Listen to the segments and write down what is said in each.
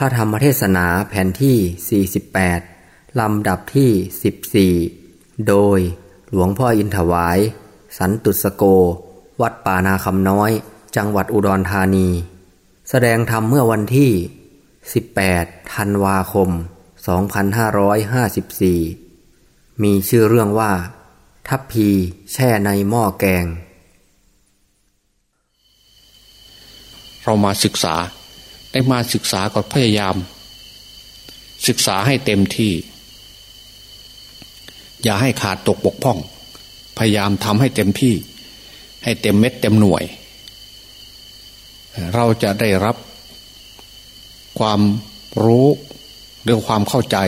พระธรรมเทศนาแผ่นที่ 48 ลำดับที่ 14 โดยหลวงพ่ออินถวาย สันตุสโก วัดป่านาคำน้อย จังหวัดอุดรธานี แสดงธรรมเมื่อวันที่ 18 ธันวาคม 2554 มีชื่อเรื่องว่า ทัพพีแช่ในหม้อแกง เรามาศึกษา ได้มาศึกษาก็พยายาม ศึกษาให้เต็มที่ อย่าให้ขาดตกบกพร่อง พยายามทำให้เต็มที่ ให้เต็มเม็ดเต็มหน่วย เราจะได้รับความรู้หรือความเข้าใจ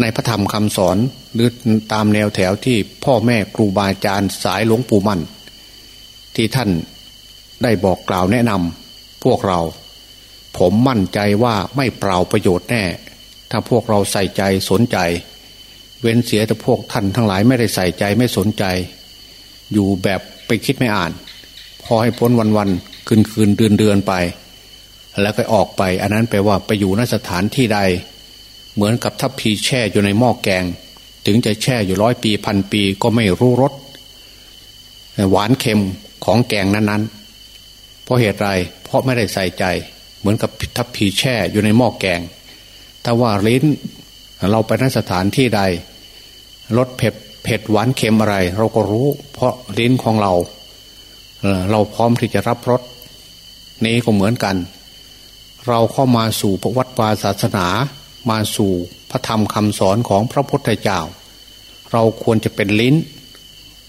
ในพระธรรมคำสอนหรือตามแนวแถวที่พ่อแม่ครูบาอาจารย์สายหลวงปู่มั่น ที่ท่านได้บอกกล่าวแนะนำพวกเรา ผมมั่นใจว่าไม่เปล่าประโยชน์แน่ ถ้าพวกเราใส่ใจสนใจ เว้นเสียแต่พวกท่านทั้งหลายไม่ได้ใส่ใจไม่สนใจ อยู่แบบไปคิดไม่อ่าน พอให้พ้นวันวันคืนคืนเดือนเดือนไป แล้วก็ออกไป อันนั้นแปลว่าไปอยู่นสถานที่ใด เหมือนกับทัพพีแช่อยู่ในหม้อแกง ถึงจะแช่อยู่ร้อยปีพันปีก็ไม่รู้รสหวานเค็มของแกงนั้นๆเพราะเหตุไรเพราะไม่ได้ใส่ใจ เหมือนกับทัพพีแช่อยู่ในหม้อแกง ถ้าว่าลิ้น เราไปนสถานที่ใดรสเผ็ดเผ็ดหวานเค็มอะไร เราก็รู้ เพราะลิ้นของเรา เราพร้อมที่จะรับรสนี้ก็เหมือนกัน เราเข้ามาสู่พระวัดวาศาสนา มาสู่พระธรรมคำสอนของพระพุทธเจ้า เราควรจะเป็นลิ้น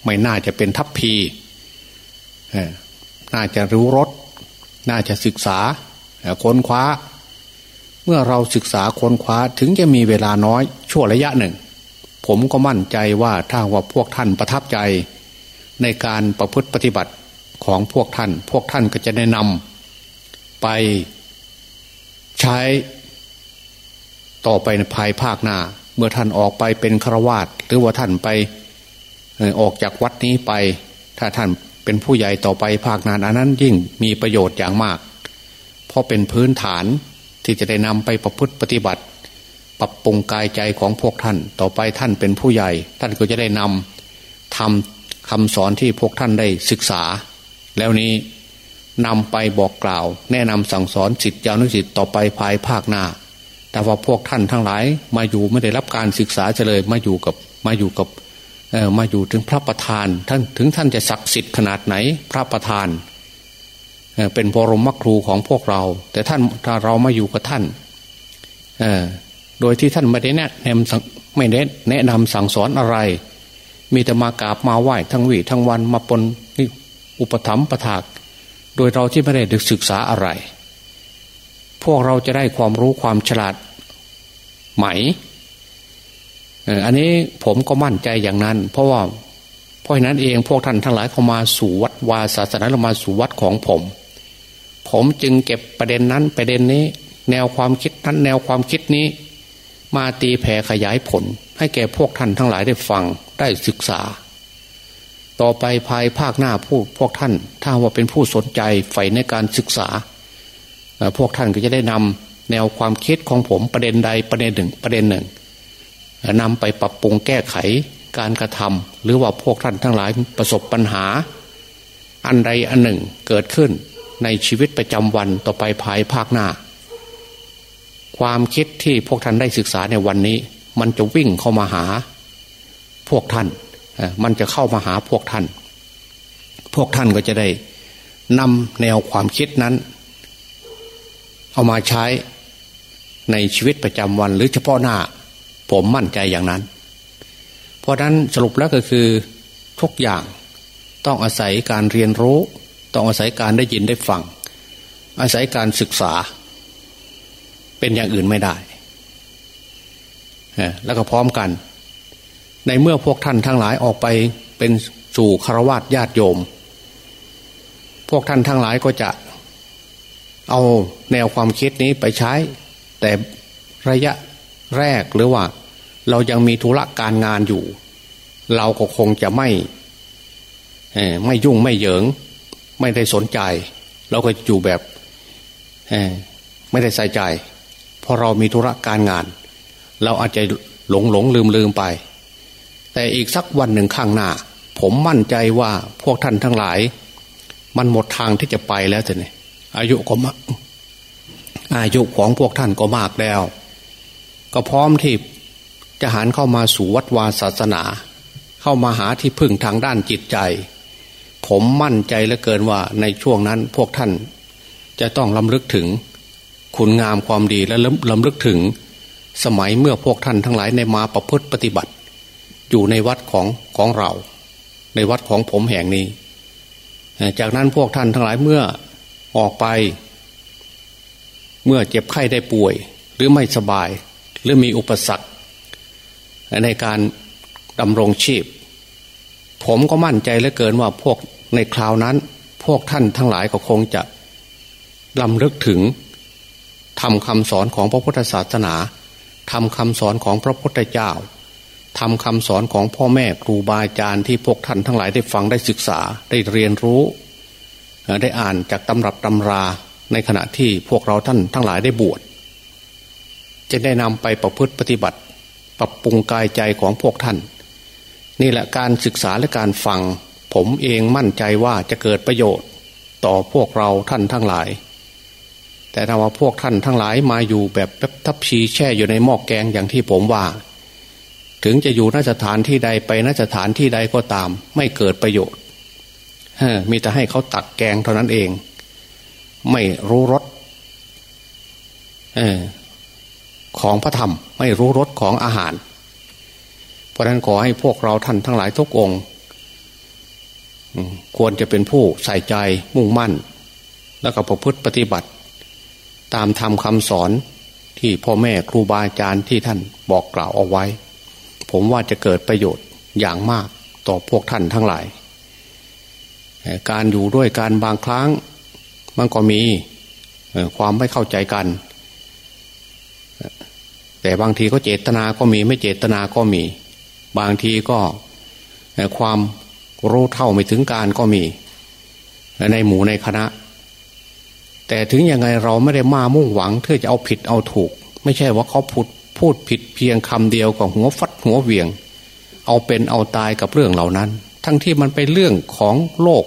ไม่น่าจะเป็นทัพพีน่าจะรู้รสน่าจะศึกษา ค้นคว้า เมื่อเราศึกษาค้นคว้าถึงจะมีเวลาน้อยชั่วระยะหนึ่ง ผมก็มั่นใจว่าถ้าว่าพวกท่านประทับใจ ในการประพฤติปฏิบัติของพวกท่าน พวกท่านก็จะแนะนำไปใช้ต่อไปในภายภาคหน้า เมื่อท่านออกไปเป็นฆราวาสหรือว่าท่านไปออกจากวัดนี้ไป ถ้าท่านเป็นผู้ใหญ่ต่อไปภาคนาอันนั้นยิ่งมีประโยชน์อย่างมาก ราะเป็นพื้นฐานที่จะได้นำไปประพฤติปฏิบัติ ปรับปรุงกายใจของพวกท่าน ต่อไปท่านเป็นผู้ใหญ่ ท่านก็จะได้นำทำคำสอนที่พวกท่านได้ศึกษา แล้วนี้นำไปบอกกล่าว แนะนำสั่งสอนสิทธิเจ้านุสิทธิ์ต่อไปภายภาคหน้า แต่ว่าพวกท่านทั้งหลาย มาอยู่ไม่ได้รับการศึกษาเลยมาอยู่กับมาอยู่กับมาอยู่ถึงพระประธานท่านถึงท่านจะศักดิ์สิทธิ์ขนาดไหนพระประธาน เป็นบรมครูของพวกเรา แต่ท่านถ้าเรามาอยู่กับท่านโดยที่ท่านไม่ได้แนะนำไม่ได้แนะนำสั่งสอนอะไร มีแต่มากราบมาไหว้ทั้งวีทั้งวันมาปนอุปถัมภ์ประทาก โดยเราที่ไม่ได้ศึกษาอะไร พวกเราจะได้ความรู้ความฉลาดไหมอันนี้ผมก็มั่นใจอย่างนั้น เพราะว่าเพราะนั้นเองพวกท่านทั้งหลายเข้ามาสู่วัดวาศาสนาเรามาสู่วัดของผม ผมจึงเก็บประเด็นนั้นประเด็นนี้ แนวความคิดนั้นแนวความคิดนี้ มาตีแผ่ขยายผล ให้แก่พวกท่านทั้งหลายได้ฟังได้ศึกษา ต่อไปภายภาคหน้าผู้พวกท่าน ถ้าว่าเป็นผู้สนใจใฝ่ในการศึกษา พวกท่านก็จะได้นำแนวความคิดของผมประเด็นใดประเด็นหนึ่งประเด็นหนึ่งนำไปปรับปรุงแก้ไขการกระทำหรือว่าพวกท่านทั้งหลายประสบปัญหา อันใดอันหนึ่งเกิดขึ้น ในชีวิตประจำวันต่อไปภายภาคหน้า ความคิดที่พวกท่านได้ศึกษาในวันนี้ มันจะวิ่งเข้ามาหา พวกท่าน มันจะเข้ามาหาพวกท่าน พวกท่านก็จะได้นำแนวความคิดนั้น เอามาใช้ในชีวิตประจำวันหรือเฉพาะหน้า ผมมั่นใจอย่างนั้น เพราะนั้นสรุปแล้วก็คือทุกอย่างต้องอาศัยการเรียนรู้ ต้องอาศัยการได้ยินได้ฟัง อาศัยการศึกษา เป็นอย่างอื่นไม่ได้แล้วก็พร้อมกัน ในเมื่อพวกท่านทั้งหลายออกไปเป็นสู่คารวะญาติโยม พวกท่านทั้งหลายก็จะเอาแนวความคิดนี้ไปใช้ แต่ระยะแรกหรือว่า เรายังมีธุระการงานอยู่ เราก็คงจะไม่ไม่ยุ่งไม่เหยิง ไม่ได้สนใจ เราก็อยู่แบบไม่ได้ใส่ใจ เพราะเรามีธุระการงาน เราอาจจะหลงหลงลืมลืมไป แต่อีกสักวันหนึ่งข้างหน้า ผมมั่นใจว่าพวกท่านทั้งหลาย มันหมดทางที่จะไปแล้วแต่เนี่ยอายุก็มากอายุของพวกท่านก็มากแล้ว ก็พร้อมที่จะหันเข้ามาสู่วัดวาศาสนา เข้ามาหาที่พึ่งทางด้านจิตใจ ผมมั่นใจเหลือเกินว่าในช่วงนั้นพวกท่านจะต้องลำลึกถึง คุณงามความดีและลำลึกถึง สมัยเมื่อพวกท่านทั้งหลายในมาประพฤติปฏิบัติ อยู่ในวัดของของเรา ในวัดของผมแห่งนี้ จากนั้นพวกท่านทั้งหลายเมื่อออกไป เมื่อเจ็บไข้ได้ป่วย หรือไม่สบาย หรือมีอุปสรรค ในการดำรงชีพ ผมก็มั่นใจเหลือเกินว่าพวก ในคราวนั้น พวกท่านทั้งหลายก็คงจะลำลึกถึงทำคำสอนของพระพุทธศาสนาทำคำสอนของพระพุทธเจ้าทำคำสอนของพ่อแม่ครูบาอาจารย์ที่พวกท่านทั้งหลายได้ฟังได้ศึกษาได้เรียนรู้ ได้อ่านจากตำรับตำราในขณะที่พวกเราท่านทั้งหลายได้บวชจะได้นำไปประพฤติปฏิบัติ ปรับปรุงกายใจของพวกท่าน นี่แหละการศึกษาและการฟัง ผมเองมั่นใจว่าจะเกิดประโยชน์ต่อพวกเราท่านทั้งหลาย แต่ถ้าว่าพวกท่านทั้งหลายมาอยู่แบบแป๊บทับชีแช่อยู่ในหม้อกแกงอย่างที่ผมว่า ถึงจะอยู่นสถานที่ใดไปนสถานที่ใดก็ตาม ไม่เกิดประโยชน์มีแต่ให้เขาตักแกงเท่านั้นเอง ไม่รู้รสของพระธรรมไม่รู้รสของอาหาร เพราะนั้นขอให้พวกเราท่านทั้งหลายทุกองค์ ควรจะเป็นผู้ใส่ใจมุ่งมั่น แล้วก็ประพฤติปฏิบัติ ตามธรรมคำสอนที่พ่อแม่ครูบาอาจารย์ที่ท่านบอกกล่าวเอาไว้ ผมว่าจะเกิดประโยชน์อย่างมากต่อพวกท่านทั้งหลาย การอยู่ด้วยการบางครั้งมันก็มีความไม่เข้าใจกัน แต่บางทีก็เจตนาก็มีไม่เจตนาก็มี บางทีก็ความ รู้เท่าไม่ถึงการก็มี ในหมู่ในคณะ แต่ถึงยังไงเราไม่ได้มามุ่งหวังเพื่อจะเอาผิดเอาถูก ไม่ใช่ว่าเขาพูดพูดผิดเพียงคำเดียวกับหัวฟัดหัวเวียง เอาเป็นเอาตายกับเรื่องเหล่านั้น ทั้งที่มันเป็นเรื่องของโลก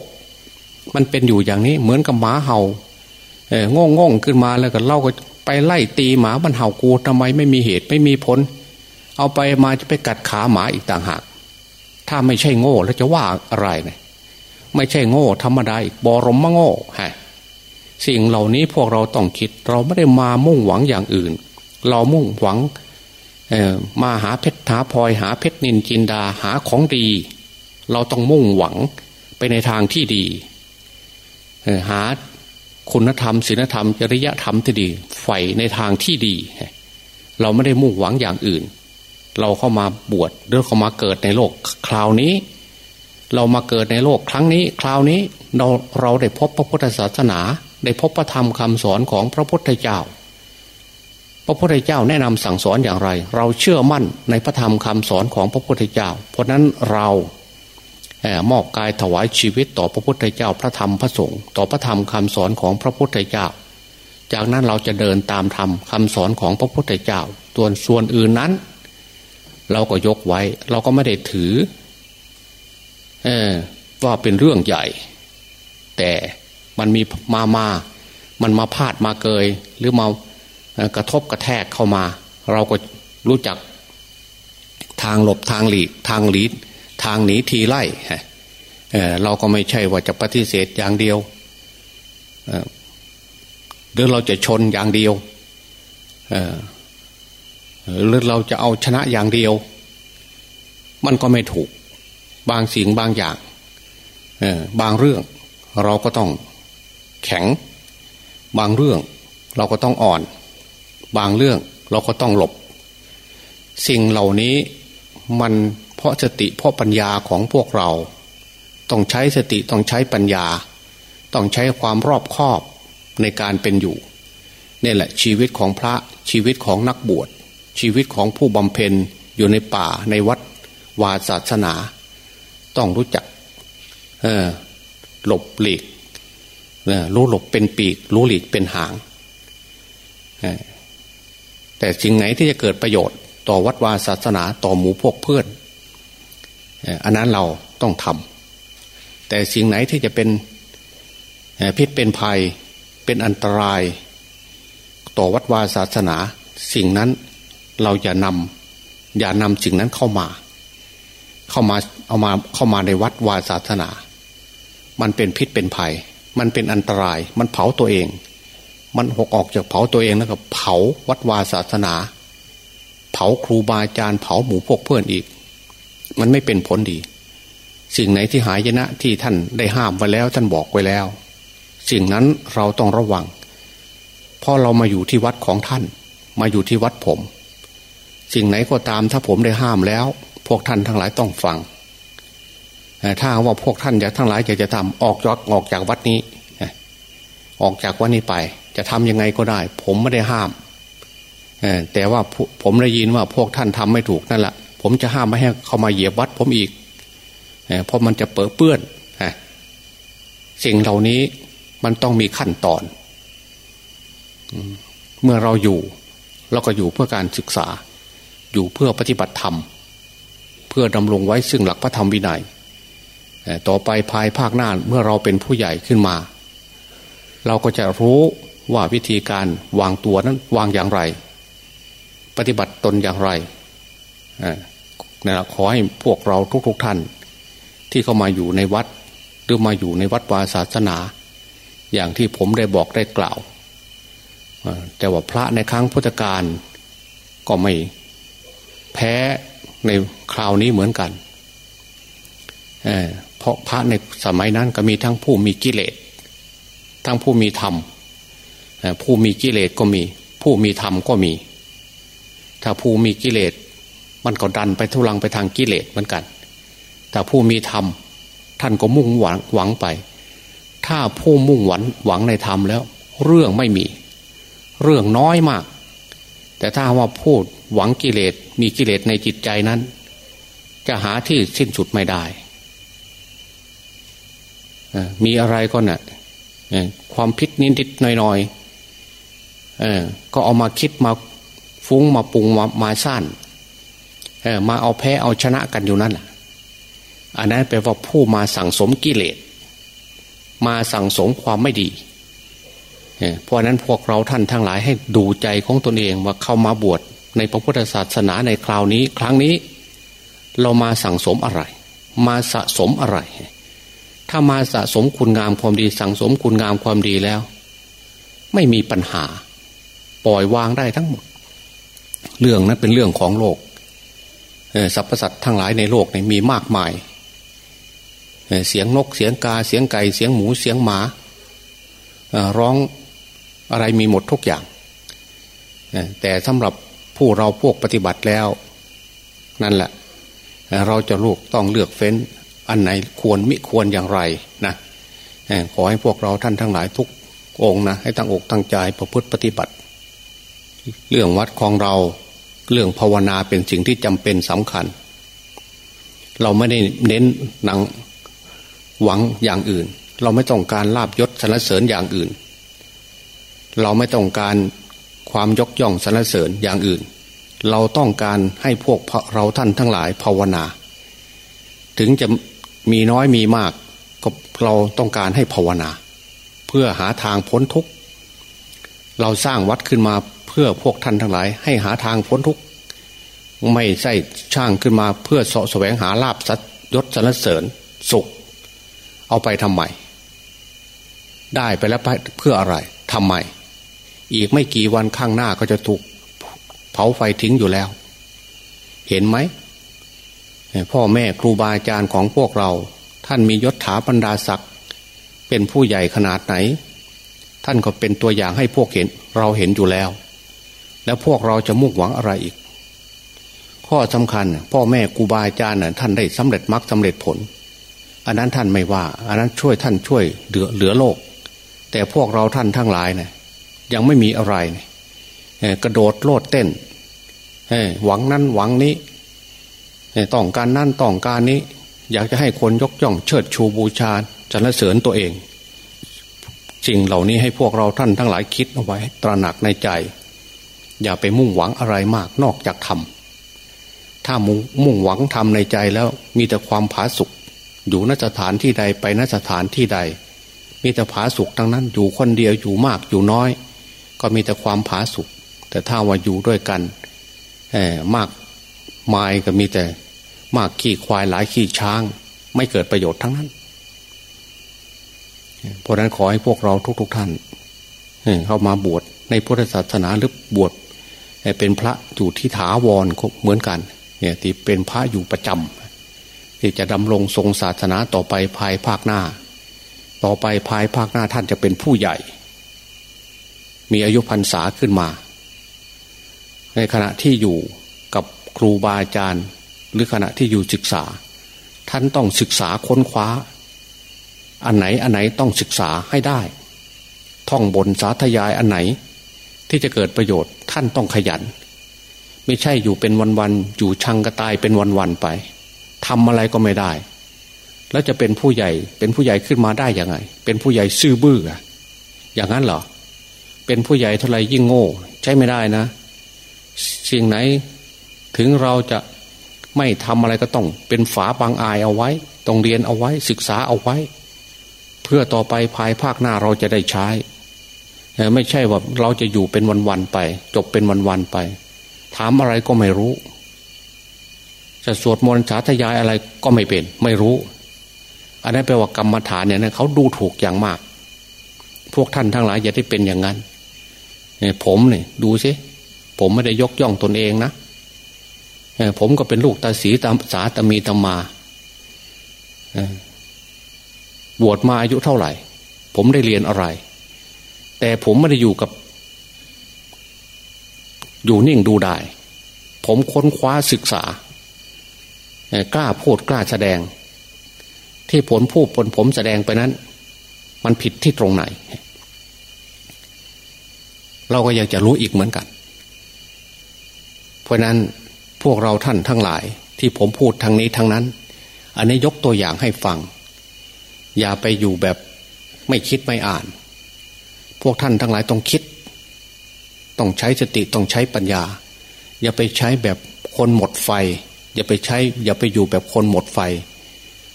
มันเป็นอยู่อย่างนี้เหมือนกับหมาเห่าเอองงงขึ้นมาแล้วก็เล่าก็ไปไล่ตีหมามันเห่ากูทำไมไม่มีเหตุไม่มีผล เอาไปมาจะไปกัดขาหมาอีกต่างหาก ถ้าไม่ใช่โง่แล้วจะว่าอะไรเนี่ยไม่ใช่โง่ ธรรมดาอีกบรมมะโง่ฮะสิ่งเหล่านี้พวกเราต้องคิด เราไม่ได้มามุ่งหวังอย่างอื่น เรามุ่งหวังมาหาเพชรหาพลอยหาเพชรนินจินดาหาของดี เราต้องมุ่งหวังไปในทางที่ดีหาคุณธรรมศีลธรรมจริยธรรมที่ดีใฝ่ในทางที่ดี เราไม่ได้มุ่งหวังอย่างอื่น เราเข้ามาบวชหรือเข้ามาเกิดในโลกคราวนี้ เรามาเกิดในโลกครั้งนี้ คราวนี้เราเราได้พบพระพุทธศาสนา ได้พบพระธรรมคำสอนของพระพุทธเจ้า พระพุทธเจ้าแนะนำสั่งสอนอย่างไร เราเชื่อมั่นในพระธรรมคำสอนของพระพุทธเจ้า เพราะนั้นเรามอบกายถวายชีวิตต่อพระพุทธเจ้าพระธรรมพระสงฆ์ต่อพระธรรมคำสอนของพระพุทธเจ้า จากนั้นเราจะเดินตามธรรมคำสอนของพระพุทธเจ้าส่วนส่วนอื่นนั้น เราก็ยกไว้ เราก็ไม่ได้ถือว่าเป็นเรื่องใหญ่ แต่มันมีมามา มันมาพาดมาเกย หรือมากระทบกระแทกเข้ามา เราก็รู้จักทางหลบทางหลีกทางหลีดทางหนีทีไล่เเราก็ไม่ใช่ว่าจะปฏิเสธอย่างเดียวหรือเราจะชนอย่างเดียว หรือเราจะเอาชนะอย่างเดียว มันก็ไม่ถูก บางสิ่งบางอย่างบางเรื่องเราก็ต้องแข็ง บางเรื่องเราก็ต้องอ่อน บางเรื่องเราก็ต้องหลบ สิ่งเหล่านี้มันเพราะสติเพราะปัญญาของพวกเรา ต้องใช้สติต้องใช้ปัญญา ต้องใช้ความรอบคอบในการเป็นอยู่นี่แหละชีวิตของพระชีวิตของนักบวช ชีวิตของผู้บำเพ็ญอยู่ในป่าในวัดวาศาสนา ต้องรู้จักหลบหลีกรู้หลบเป็นปีก รู้หลีกเป็นหางแต่สิ่งไหนที่จะเกิดประโยชน์ ต่อวัดวาศาสนาต่อหมู่พวกเพื่อนอันนั้นเราต้องทำแต่สิ่งไหนที่จะเป็นพิษเป็นภัยเป็นอันตราย ต่อวัดวาศาสนา สิ่งนั้น เราอย่านำอย่านำสิ่งนั้นเข้ามา เข้ามาเอามาเข้ามาในวัดวาศาสนา มันเป็นพิษเป็นภัย มันเป็นอันตราย มันเผาตัวเอง มันหกออกจากเผาตัวเองแล้วก็เผาวัดวาศาสนา เผาครูบาอาจารย์เผาหมู่พวกเพื่อนอีก มันไม่เป็นผลดี สิ่งไหนที่หายนะที่ท่านได้ห้ามไว้แล้ว ท่านบอกไว้แล้ว สิ่งนั้นเราต้องระวังพราะเรามาอยู่ที่วัดของท่าน มาอยู่ที่วัดผม สิ่งไหนก็ตามถ้าผมได้ห้ามแล้ว พวกท่านทั้งหลายต้องฟังถ้าว่าพวกท่านอยากทั้งหลายอยากจะทำออกยอดออกจากวัดนี้ ออกจากวัดนี้ไป จะทำยังไงก็ได้ ผมไม่ได้ห้ามแต่ว่าผมได้ยินว่าพวกท่านทำไม่ถูกนั่นแหละผมจะห้ามไม่ให้เขามาเหยียบวัด ผมอีกเพราะมันจะเปื้อเปื้อนสิ่งเหล่านี้มันต้องมีขั้นตอน เมื่อเราอยู่ เราก็อยู่เพื่อการศึกษา อยู่เพื่อปฏิบัติธรรม เพื่อดำรงไว้ซึ่งหลักพระธรรมวินัยต่อไปภายภาคหน้าเมื่อเราเป็นผู้ใหญ่ขึ้นมา เราก็จะรู้ว่าวิธีการวางตัวนั้นวางอย่างไร ปฏิบัติตนอย่างไรนะขอให้พวกเราทุกๆทท่าน ที่เข้ามาอยู่ในวัด หรือมาอยู่ในวัดวาศาสนา อย่างที่ผมได้บอกได้กล่าวแต่ว่าพระในครั้งพุทธกาลก็ไม่ แพ้ในคราวนี้เหมือนกันเเพราะพระในสมัยนั้นก็มีทั้งผู้มีกิเลส ทั้งผู้มีธรรมผู้มีกิเลสก็มี ผู้มีธรรมก็มี ถ้าผู้มีกิเลสมันก็ดันไปทุลังไปทางกิเลสเหมือนกัน แต่ผู้มีธรรมท่านก็มุ่งหวังหวังไป ถ้าผู้มุ่งหวังหวังในธรรมแล้ว เรื่องไม่มี เรื่องน้อยมาก แต่ถ้าว่าพูด หวังกิเลสมีกิเลสในจิตใจนั้น จะหาที่สิ้นสุดไม่ได้มีอะไรก็นะ่ะความพิษนิดๆหน่อยๆก็เอามาคิดมาฟุ้งมาปรุงมามาสั้นมาเอาแพ้เอาชนะกันอยู่นั่นแหละอันนั้นแปลว่าผู้มาสั่งสมกิเลส มาสั่งสมความไม่ดีเพราะนั้นพวกเราท่านทั้งหลายให้ดูใจของตนเองว่าเข้ามาบวช ในพระพุทธศาสนาในคราวนี้ ครั้งนี้ เรามาสั่งสมอะไร มาสะสมอะไร ถ้ามาสะสมคุณงามความดี สั่งสมคุณงามความดีแล้ว ไม่มีปัญหา ปล่อยวางได้ทั้งหมด เรื่องนั้นเป็นเรื่องของโลกสรรพสัตว์ทั้งหลายในโลกนี้มีมากมายเสียงนกเสียงกาเสียงไก่เสียงหมูเสียงหมาร้องอะไรมีหมดทุกอย่าง แต่สำหรับ ผู้เราพวกปฏิบัติแล้ว นั่นแหละ เราจะลูกต้องเลือกเฟ้น อันไหนควรมิควรอย่างไรนะขอให้พวกเราท่านทั้งหลายทุกองนะให้ตั้งอกตั้งใจประพฤติปฏิบัติ เรื่องวัดของเราเรื่องภาวนาเป็นสิ่งที่จำเป็นสำคัญ เราไม่ได้เน้นหนังหวังอย่างอื่น เราไม่ต้องการลาบยศสรรเสริญอย่างอื่น เราไม่ต้องการ ความยกย่องสรรเสริญอย่างอื่น เราต้องการให้พวกเราท่านทั้งหลายภาวนา ถึงจะมีน้อยมีมากก็เราต้องการให้ภาวนา เพื่อหาทางพ้นทุกข์เราสร้างวัดขึ้นมาเพื่อพวกท่านทั้งหลาย ให้หาทางพ้นทุกข์ไม่ใช่ช่างขึ้นมาเพื่อสาะแสวงหาลาบสัตยศสรรเสริญสุข เอาไปทำไมได้ไปแล้วเพื่ออะไรทำไม อีกไม่กี่วันข้างหน้าก็จะถูกเผาไฟทิ้งอยู่แล้ว เห็นไหมพ่อแม่ครูบาอาจารย์ของพวกเรา ท่านมียศถาบรรดาศักดิ์เป็นผู้ใหญ่ขนาดไหน ท่านก็เป็นตัวอย่างให้พวกเห็นเราเห็นอยู่แล้ว แล้วพวกเราจะมุ่งหวังอะไรอีก ข้อสำคัญ พ่อแม่ครูบาอาจารย์ท่านได้สำเร็จมรรคสาเร็จผล อันนั้นท่านไม่ว่า อันนั้นช่วยท่านช่วยเหลือเหลือโลก แต่พวกเราท่านทั้งหลายเนี่ย ยังไม่มีอะไร กระโดดโลดเต้นหวังนั้นหวังนี้ต้องการนั่นต้องการนี้ อยากจะให้คนยกย่องเชิดชูบูชาจรรเสริญตัวเองสิ่งเหล่านี้ให้พวกเราท่านทั้งหลายคิดเอาไว้ ตระหนักในใจ อย่าไปมุ่งหวังอะไรมากนอกจากทำถ้ามุ่งหวังทำในใจแล้วมีแต่ความผาสุกอยู่นสถานที่ใดไปนสถานที่ใด มีแต่ผาสุกทั้งนั้นอยู่คนเดียวอยู่มากอยู่น้อย ก็มีแต่ความผาสุกแต่ถ้าว่าอยู่ด้วยกันมากมายก็มีแต่มากขี่ควายหลายขี่ช้าง ไม่เกิดประโยชน์ทั้งนั้น เพราะนั้นขอให้พวกเราทุกๆทท่านเข้ามาบวชในพุทธศาสนาหรือบวชเป็นพระอยู่ที่ถาวรเหมือนกัน เนี่ยที่เป็นพระอยู่ประจำที่จะดำรงทรงศาสนาต่อไปภายภาคหน้า ต่อไปภายภาคหน้าท่านจะเป็นผู้ใหญ่ มีอายุพรรษาขึ้นมา ในขณะที่อยู่กับครูบาอาจารย์ หรือขณะที่อยู่ศึกษา ท่านต้องศึกษาค้นคว้า อันไหนอันไหนต้องศึกษาให้ได้ ท่องบนสาธยายอันไหน ที่จะเกิดประโยชน์ท่านต้องขยัน ไม่ใช่อยู่เป็นวันๆอยู่ชังกระตายเป็นวันๆไปทำอะไรก็ไม่ได้ แล้วจะเป็นผู้ใหญ่เป็นผู้ใหญ่ขึ้นมาได้ยังไง เป็นผู้ใหญ่ซื่อบื้ออย่างนั้นเหรอ เป็นผู้ใหญ่เท่าไรยิ่งโง่ ใช่ไม่ได้นะ สิ่งไหนถึงเราจะไม่ทำอะไรก็ต้อง เป็นฝาบางอายเอาไว้ ต้องเรียนเอาไว้ ศึกษาเอาไว้ เพื่อต่อไปภายภาคหน้าเราจะได้ใช้ ไม่ใช่ว่าเราจะอยู่เป็นวันๆไป จบเป็นวันๆไป ถามอะไรก็ไม่รู้ จะสวดมนต์สาธยายอะไรก็ไม่เป็น ไม่รู้ อันนั้นแปลว่ากรรมฐานเนี่ยเขาดูถูกอย่างมาก พวกท่านทั้งหลายอย่าได้เป็นอย่างนั้น ผมเนี่ยดูสิผมไม่ได้ยกย่องตนเองนะผมก็เป็นลูกตาสีตาสาตามีตามาบวชมาอายุเท่าไหร่ ผมได้เรียนอะไร แต่ผมไม่ได้อยู่กับ อยู่นิ่งดูได้ ผมค้นคว้าศึกษากล้าพูดกล้าแสดง ที่ผลพูดผลผมแสดงไปนั้น มันผิดที่ตรงไหน เราก็อยากจะรู้อีกเหมือนกัน เพราะนั้นพวกเราท่านทั้งหลายที่ผมพูดทางนี้ทางนั้น อันนี้ยกตัวอย่างให้ฟัง อย่าไปอยู่แบบไม่คิดไม่อ่าน พวกท่านทั้งหลายต้องคิด ต้องใช้สติต้องใช้ปัญญา อย่าไปใช้แบบคนหมดไฟ อย่าไปใช้ อย่าไปอยู่แบบคนหมดไฟ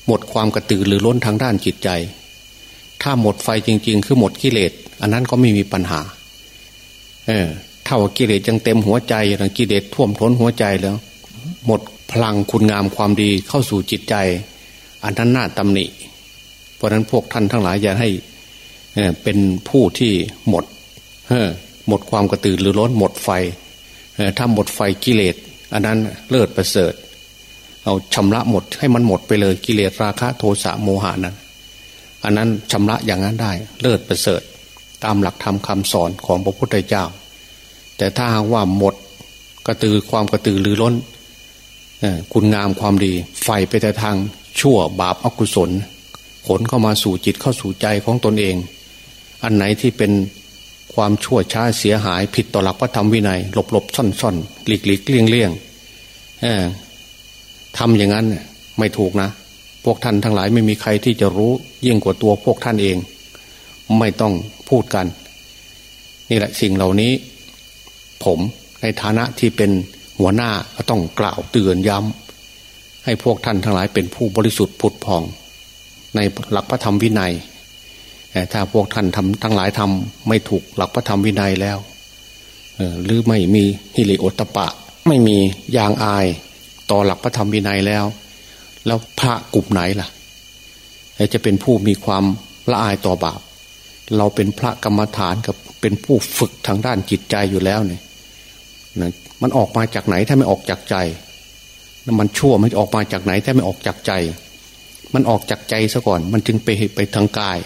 หมดความกระตือรือร้นทางด้านจิตใจ ถ้าหมดไฟจริง ๆ คือหมดกิเลสอันนั้นก็ไม่มีปัญหา เออเท่ากิเลสยังเต็มหัวใจนะกิเลสท่วมท้นหัวใจแล้ว หมดพลังคุณงามความดีเข้าสู่จิตใจ อันนั้นน่าตำหนิ เพราะนั้นพวกท่านทั้งหลายอย่าให้เป็นผู้ที่หมดหมดความกระตือรือร้นหมดไฟถ้าหมดไฟกิเลสอันนั้นเลิศประเสริฐ เอาชำระหมดให้มันหมดไปเลยกิเลสราคะโทสะโมหานั้น อันนั้นชำระอย่างนั้นได้ เลิศประเสริฐ ตามหลักธรรมคาสอนของพระพุทธเจ้า แต่ถ้าว่าหมดกระตือความกระตือรือร้นคุณงามความดีไฟไปแต่ทางชั่วบาปอกุศลขนเข้ามาสู่จิตเข้าสู่ใจของตนเอง อันไหนที่เป็นความชั่วช้าเสียหายผิดต่อหลักพระธรรมวินัย หลบหลบซ่อนซ่อนหลีกหลีกเลี่ยงเลี่ยงทำอย่างนั้นไม่ถูกนะ พวกท่านทั้งหลายไม่มีใครที่จะรู้ยิ่งกว่าตัวพวกท่านเอง ไม่ต้อง พูดกัน นี่แหละสิ่งเหล่านี้ ผมในฐานะที่เป็นหัวหน้าก็ต้องกล่าวเตือนย้ำให้พวกท่านทั้งหลายเป็นผู้บริสุทธิ์ผุดพอง ในหลักพระธรรมวินัยถ้าพวกท่านทำทั้งหลายทำไม่ถูกหลักพระธรรมวินัยแล้วหรือไม่มีฮิริโอตปะ ไม่มียางอายต่อหลักพระธรรมวินัยแล้ว แล้วพระกลุ่มไหนล่ะ จะเป็นผู้มีความละอายต่อบาป เราเป็นพระกรรมฐานกับเป็นผู้ฝึกทางด้านจิตใจอยู่แล้วเนี่ยนะมันออกมาจากไหนถ้าไม่ออกจากใจ มันชั่วมันออกมาจากไหนถ้าไม่ออกจากใจ มันออกจากใจซะก่อน มันจึงไปไปทางกาย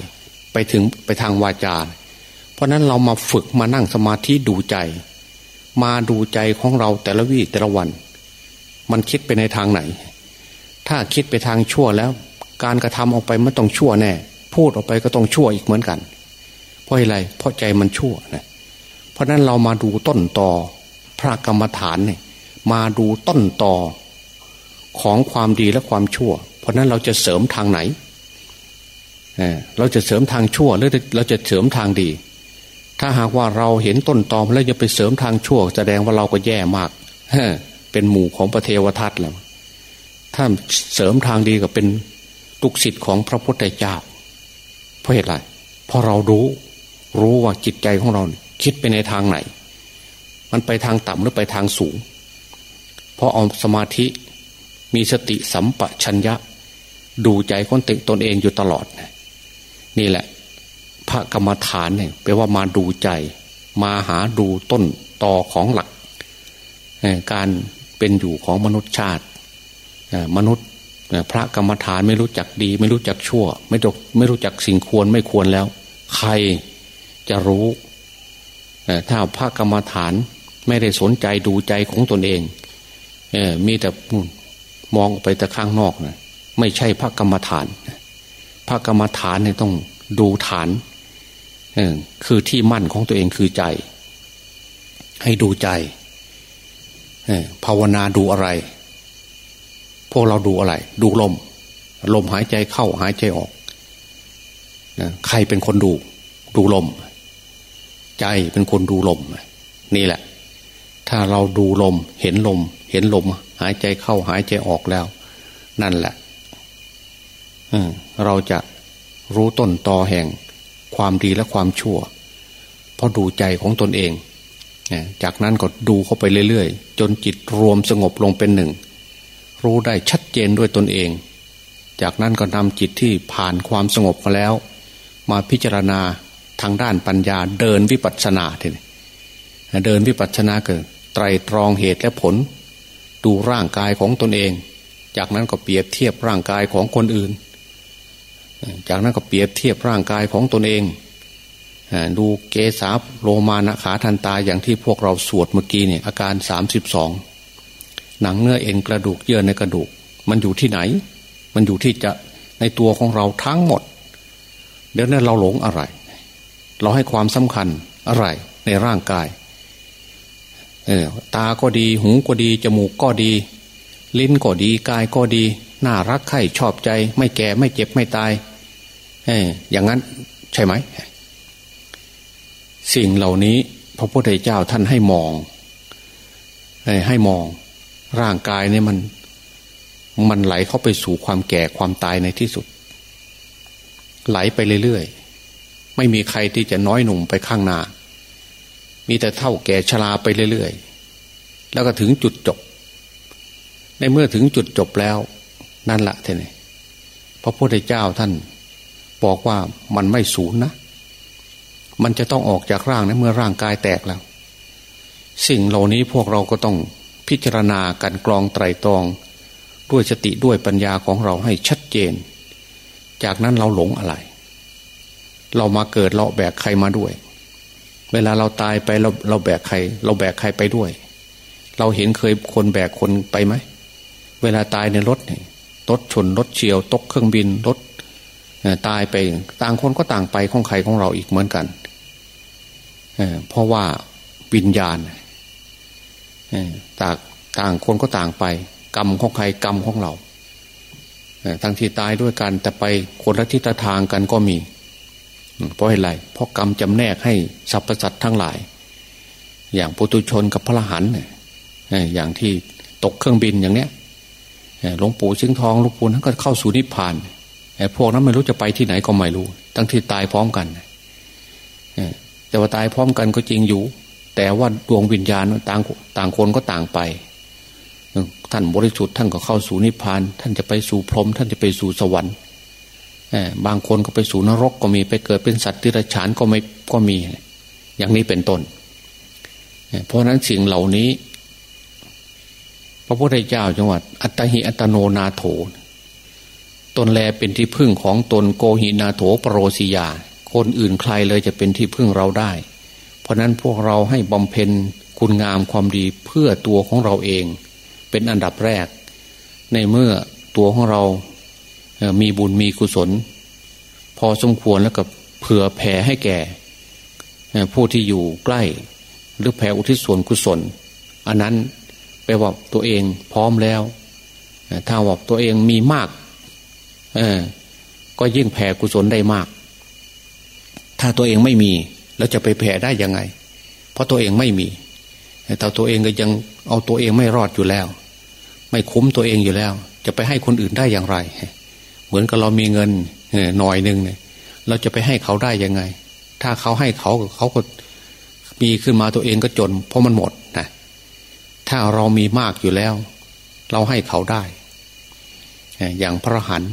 ไปถึงไปทางวาจา เพราะนั้นเรามาฝึกมานั่งสมาธิดูใจ มาดูใจของเราแต่ละวี่แต่ละวัน มันคิดไปในทางไหน ถ้าคิดไปทางชั่วแล้ว การกระทำออกไปมันต้องชั่วแน่ พูดออกไปก็ต้องชั่วอีกเหมือนกันเพราะอะไรเพราะใจมันชั่วนะเพราะนั้นเรามาดูต้นตอพระกรรมฐานเนี่ยมาดูต้นต่อของความดีและความชั่ว เพราะนั้นเราจะเสริมทางไหนเราจะเสริมทางชั่วหรือเราจะเสริมทางดี ถ้าหากว่าเราเห็นต้นตอมแล้วจะไปเสริมทางชั่ว แสดงว่าเราก็แย่มากเป็นหมู่ของพระเทวทัตแล้วถ้าเสริมทางดีก็เป็นตุกสิทธิ์ของพระพุทธเจ้าเพราะเหตุไรเพราะเรารู้ รู้ว่าจิตใจของเราคิดไปในทางไหน มันไปทางต่ำหรือไปทางสูง เพราะเอาสมาธิมีสติสัมปชัญญะ ดูใจคนติตนเองอยู่ตลอด นี่แหละ พระกรรมฐานเนี่ยแปลว่ามาดูใจ มาหาดูต้นตอของหลัก การเป็นอยู่ของมนุษย์ชาติ มนุษย์พระกรรมฐานไม่รู้จักดี ไม่รู้จักชั่ว ไม่ไม่รู้จักสิ่งควรไม่ควรแล้ว ใคร จะรู้ ถ้าพระกรรมฐานไม่ได้สนใจดูใจของตนเองมีแต่มองไปแต่ข้างนอกนะไม่ใช่พระกรรมฐาน พระกรรมฐานเนี่ยต้องดูฐานคือที่มั่นของตัวเองคือใจ ให้ดูใจภาวนาดูอะไร พวกเราดูอะไร ดูลม ลมหายใจเข้าหายใจออก ใครเป็นคนดู ดูลม ใจเป็นคนดูลมนี่แหละ ถ้าเราดูลมเห็นลม เห็นลม หายใจเข้าหายใจออกแล้ว นั่นแหละเราจะรู้ต้นตอแห่งความดีและความชั่ว เพราะดูใจของตนเอง จากนั้นก็ดูเข้าไปเรื่อยๆ จนจิตรวมสงบลงเป็นหนึ่ง รู้ได้ชัดเจนด้วยตนเอง จากนั้นก็นำจิตที่ผ่านความสงบมาแล้ว มาพิจารณา ทางด้านปัญญาเดินวิปัสสนาทีนี้เดินวิปัสสนาเกิดไตรตรองเหตุและผล ดูร่างกายของตนเอง จากนั้นก็เปรียบเทียบร่างกายของคนอื่น จากนั้นก็เปรียบเทียบร่างกายของตนเอง ดูเกสาโลมานะขาทันตาอย่างที่พวกเราสวดเมื่อกี้เนี่ยอาการสามสิบสองหนังเนื้อเอ็นกระดูกเยื่อในกระดูก มันอยู่ที่ไหน มันอยู่ที่จะในตัวของเราทั้งหมด เดี๋ยวนั้นเราหลงอะไร เราให้ความสำคัญอะไรในร่างกายเออตาก็ดี หูก็ดี จมูกก็ดี ลิ้นก็ดี กายก็ดี น่ารักใคร่ชอบใจ ไม่แก่ไม่เจ็บไม่ตายเออย่างนั้นใช่ไหม สิ่งเหล่านี้พระพุทธเจ้าท่านให้มองให้มองร่างกายเนี่ยมัน มันไหลเข้าไปสู่ความแก่ความตายในที่สุด ไหลไปเรื่อยๆ ไม่มีใครที่จะน้อยหนุ่มไปข้างหน้า มีแต่เท่าแก่ชราไปเรื่อยๆ แล้วก็ถึงจุดจบ ในเมื่อถึงจุดจบแล้ว นั่นแหละท่นี่พระพุทธเจ้าท่านบอกว่ามันไม่สูญนะ มันจะต้องออกจากร่างนะเมื่อร่างกายแตกแล้ว สิ่งเหล่านี้พวกเราก็ต้องพิจารณาการกรองไตรตรอง ด้วยสติด้วยปัญญาของเราให้ชัดเจน จากนั้นเราหลงอะไร เรามาเกิดเราแบกใครมาด้วย เวลาเราตายไปเราเราแบกใคร เราแบกใครไปด้วย เราเห็นเคยคนแบกคนไปไหม เวลาตายในรถเนี่ยรถชนรถเฉียวตกเครื่องบินรถตายไปต่างคนก็ต่างไปของใครของเราอีกเหมือนกันเพราะว่าวิญญาณต่างต่างคนก็ต่างไป กรรมของใครกรรมของเราทั้งที่ตายด้วยกันแต่ไปคนละทิศทางกันก็มี เพราะอะไรเพราะกรรมจำแนกให้สรรพสัตว์ทั้งหลาย อย่างปุตุชนกับพระหันอย่างที่ตกเครื่องบินอย่างเนี้ยหลวงปู่ชิงทองหลวงปู่นั้นก็เข้าสู่นิพพานไอ้พวกนั้นไม่รู้จะไปที่ไหนก็ไม่รู้ตั้งที่ตายพร้อมกันแต่ว่าตายพร้อมกันก็จริงอยู่ แต่ว่าดวงวิญญาณต่างต่างคนก็ต่างไปท่านบริสุทธิ์ท่านก็เข้าสู่นิพพาน ท่านจะไปสู่พรหมท่านจะไปสู่สวรรค์ บางคนก็ไปสู่นรกก็มีไปเกิดเป็นสัตว์ที่ระฉานก็ไม่ก็มี อย่างนี้เป็นต้นเพราะนั้นสิ่งเหล่านี้ พระพุทธเจ้าจังหวัด อัตหิอัตโนนาโถ ตนแลเป็นที่พึ่งของตนโกหินาโถปรโรสิยา คนอื่นใครเลยจะเป็นที่พึ่งเราได้ เพราะนั้นพวกเราให้บำเพ็ญคุณงามความดีเพื่อตัวของเราเอง เป็นอันดับแรก ในเมื่อตัวของเรา มีบุญมีกุศล พอสมควรแล้วกับเผื่อแผ่ให้แก่ผู้ที่อยู่ใกล้ หรือแผ่อุทิศส่วนกุศล อันนั้นแปลว่าตัวเองพร้อมแล้วถ้าว่าตัวเองมีมากก็ยิ่งแผ่กุศลได้มาก ถ้าตัวเองไม่มีแล้วจะไปแผ่ได้ยังไง เพราะตัวเองไม่มีแต่ตัวเองก็ยังเอาตัวเองไม่รอดอยู่แล้ว ไม่คุ้มตัวเองอยู่แล้ว จะไปให้คนอื่นได้อย่างไร เหมือนกับเรามีเงินหน่อยหนึ่งเนี่ย เราจะไปให้เขาได้ยังไง ถ้าเขาให้เขาเขาก็มีขึ้นมาตัวเองก็จน เพราะมันหมดนะถ้าเรามีมากอยู่แล้ว เราให้เขาได้ อย่างพระหัน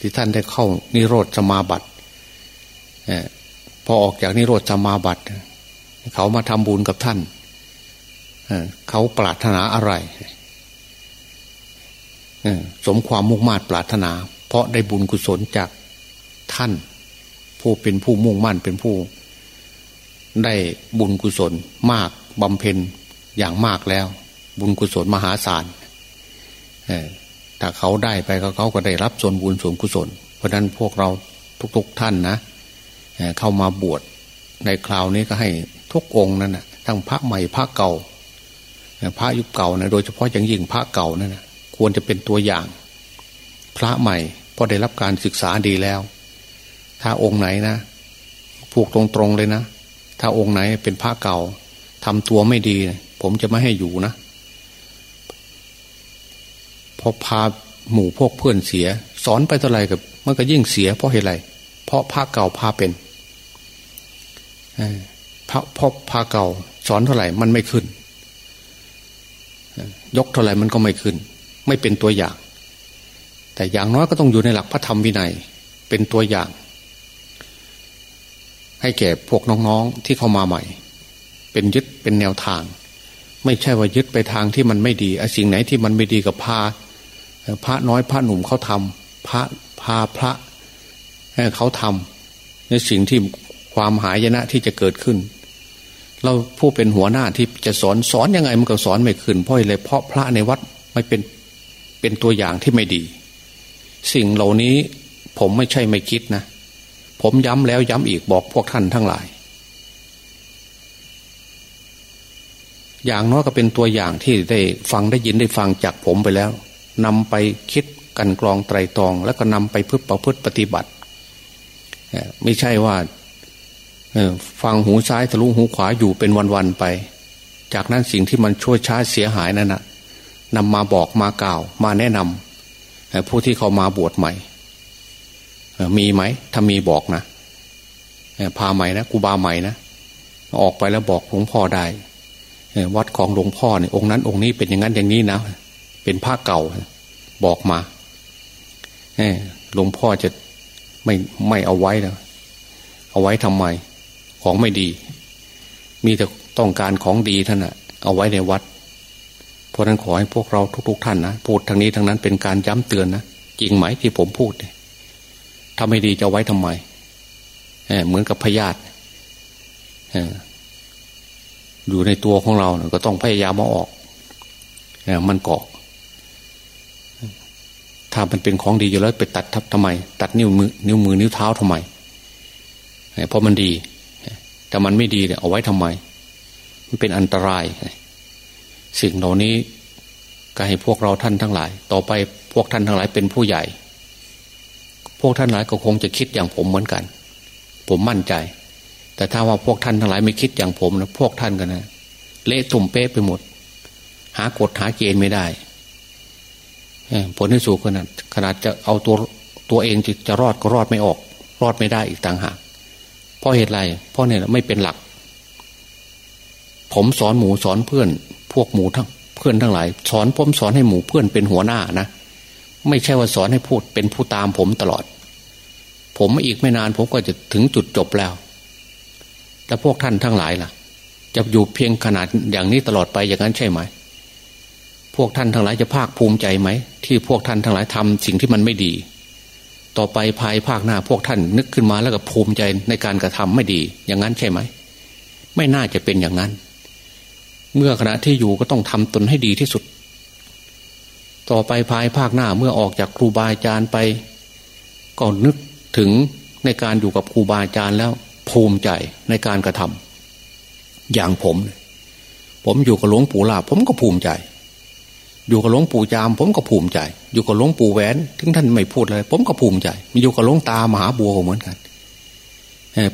ที่ท่านได้เข้านิโรธสมาบัติพอออกจากนิโรธสมาบัติเขามาทำบุญกับท่านเขาปรารถนาอะไรสมความมุ่งมา่ปรารถนา เพราะได้บุญกุศลจากท่าน ผู้เป็นผู้มุ่งมั่นเป็นผู้ ได้บุญกุศลมากบำเพ็ญอย่างมากแล้ว บุญกุศลมหาศาลถ้าเขาได้ไปเขาก็ได้รับส่วนบุญส่วนกุศล เพราะนั้นพวกเราทุกๆทท่านนะเข้ามาบวชในคราวนี้ก็ให้ทุกองนั่นนะทั้งพระใหม่พระเก่าพระยุคเก่านะโดยเฉพาะอย่างยิ่งพระเก่านั่นนะควรจะเป็นตัวอย่าง พระใหม่ พอได้รับการศึกษาดีแล้ว ถ้าองค์ไหนนะผูกตรงๆเลยนะ ถ้าองค์ไหนเป็นพระเก่าทำตัวไม่ดี ผมจะไม่ให้อยู่นะพอพาหมู่พวกเพื่อนเสีย สอนไปเท่าไหร่กับมันก็ยิ่งเสียเพราะเหตุไรเพราะพระเก่าพาเป็นพระพ่อพาเก่า สอนเท่าไหร่มันไม่ขึ้น ยกเท่าไหร่มันก็ไม่ขึ้น ไม่เป็นตัวอย่าง แต่อย่างน้อยก็ต้องอยู่ในหลักพระธรรมวินัยเป็นตัวอย่าง ให้แก่พวกน้องๆที่เข้ามาใหม่ เป็นยึดเป็นแนวทาง ไม่ใช่ว่ายึดไปทางที่มันไม่ดีอสิ่งไหนที่มันไม่ดีกับพาพระน้อยพระหนุ่มเขาทำพระพาพระเขาทำในสิ่งที่ความหายนะที่จะเกิดขึ้น เราผู้เป็นหัวหน้าที่จะสอนสอนยังไงมันก็สอนไม่ขึ้นเพราะอะไรเพราะพระในวัดไม่เป็นเป็นตัวอย่างที่ไม่ดี สิ่งเหล่านี้ผมไม่ใช่ไม่คิดนะ ผมย้ำแล้วย้ำอีกบอกพวกท่านทั้งหลาย อย่างน้อยก็เป็นตัวอย่างที่ได้ฟังได้ยินได้ฟังจากผมไปแล้วนำไปคิดกันกรองไตรตรอง แล้วก็นำไปพึ่งประพฤติปฏิบัติไม่ใช่ว่าฟังหูซ้ายทะลุหูขวาอยู่เป็นวันๆไป จากนั้นสิ่งที่มันช่วยช้าเสียหายนั่นนะนำมาบอกมากล่าว มาแนะนำ ผู้ที่เขามาบวชใหม่มีไหม ถ้ามีบอกนะพาใหม่นะกูบาใหม่นะออกไปแล้วบอกหลวงพ่อได้วัดของหลวงพ่อเนี่ยองค์นั้นองค์นี้เป็นอย่างนั้นอย่างนี้นะเป็นผ้าเก่าบอกมาหลวงพ่อจะไม่ไม่เอาไว้นะเอาไว้ทำไม ของไม่ดี มีแต่ต้องการของดีท่านอะเอาไว้ในวัด เพราะนั้นขอให้พวกเราทุก ๆ ท่านนะพูดทางนี้ทางนั้นเป็นการย้ำเตือนนะจริงไหมที่ผมพูดถ้าไม่ดีจะไว้ทำไมเหมือนกับพยาธิอยู่ในตัวของเราก็ต้องพยายามมาออกมันเกาะถ้ามันเป็นของดีอยู่แล้วไปตัดทับทำไม ตัดนิ้วมือ นิ้วมือนิ้วเท้าทำไมเพราะมันดี แต่มันไม่ดีเนี่ยเอาไว้ทำไม มันเป็นอันตราย สิ่งเหล่านี้ก็ให้พวกเราท่านทั้งหลาย ต่อไปพวกท่านทั้งหลายเป็นผู้ใหญ่ พวกท่านหลายก็คงจะคิดอย่างผมเหมือนกัน ผมมั่นใจ แต่ถ้าว่าพวกท่านทั้งหลายไม่คิดอย่างผมนะพวกท่านกันนะเละตุ่มเป๊ะไปหมด หากฎหาเกณฑ์ไม่ได้ผลที่สูงขนาดขนาดจะเอาตัวตัวเองจะจะรอดก็รอดไม่ออก รอดไม่ได้อีกต่างหากเพราะเหตุไรเพราะเนี่ยไม่เป็นหลัก ผมสอนหมูสอนเพื่อน พวกหมูทั้งเพื่อนทั้งหลาย สอนผมสอนให้หมูเพื่อนเป็นหัวหน้านะไม่ใช่ว่าสอนให้พูดเป็นผู้ตามผมตลอด ผมอีกไม่นานผมก็จะถึงจุดจบแล้ว แต่พวกท่านทั้งหลายล่ะ จะอยู่เพียงขนาดอย่างนี้ตลอดไปอย่างนั้นใช่ไหม พวกท่านทั้งหลายจะภาคภูมิใจไหม ที่พวกท่านทั้งหลายทำสิ่งที่มันไม่ดี ต่อไปภายภาคหน้าพวกท่านนึกขึ้นมาแล้วก็ภูมิใจในการกระทำไม่ดี อย่างนั้นใช่ไหม ไม่น่าจะเป็นอย่างนั้น เมื่อขณะที่อยู่ก็ต้องทำตนให้ดีที่สุด ต่อไปภายภาคหน้าเมื่อออกจากครูบาอาจารย์ไป ก็นึกถึงในการอยู่กับครูบาอาจารย์แล้วภูมิใจในการกระทำอย่างผม ผมอยู่กับหลวงปู่ลาผมก็ภูมิใจ อยู่กับหลวงปู่จาม ผมก็ภูมิใจ อยู่กับหลวงปู่แหวน ถึงท่านไม่พูดเลย ผมก็ภูมิใจมีอยู่กับหลวงตามหาบัวเหมือนกัน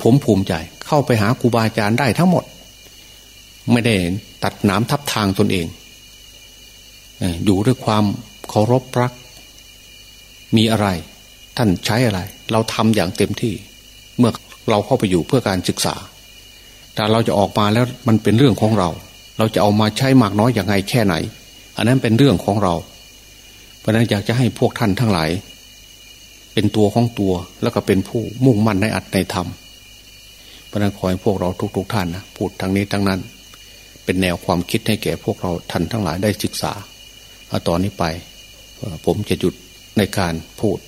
ผมภูมิใจ เข้าไปหาครูบาอาจารย์ได้ทั้งหมด ไม่ได้ตัดหนามทับทางตนเอง อยู่ด้วยความเคารพรัก มีอะไร ท่านใช้อะไร เราทำอย่างเต็มที่ เมื่อเราเข้าไปอยู่เพื่อการศึกษา แต่เราจะออกมาแล้วมันเป็นเรื่องของเรา เราจะเอามาใช้มากน้อยอย่างไงแค่ไหน อันนั้นเป็นเรื่องของเรา เพราะนั้นอยากจะให้พวกท่านทั้งหลายเป็นตัวของตัวแล้วก็เป็นผู้มุ่งมั่นในอัตในธรรมเพราะนั้นขอให้พวกเราทุก ๆทท่านนะพูดทางนี้ทั้งนั้น เป็นแนวความคิดให้แก่พวกเราท่านทั้งหลายได้ศึกษาเอาตอนนี้ไปผมจะหยุดในการพูด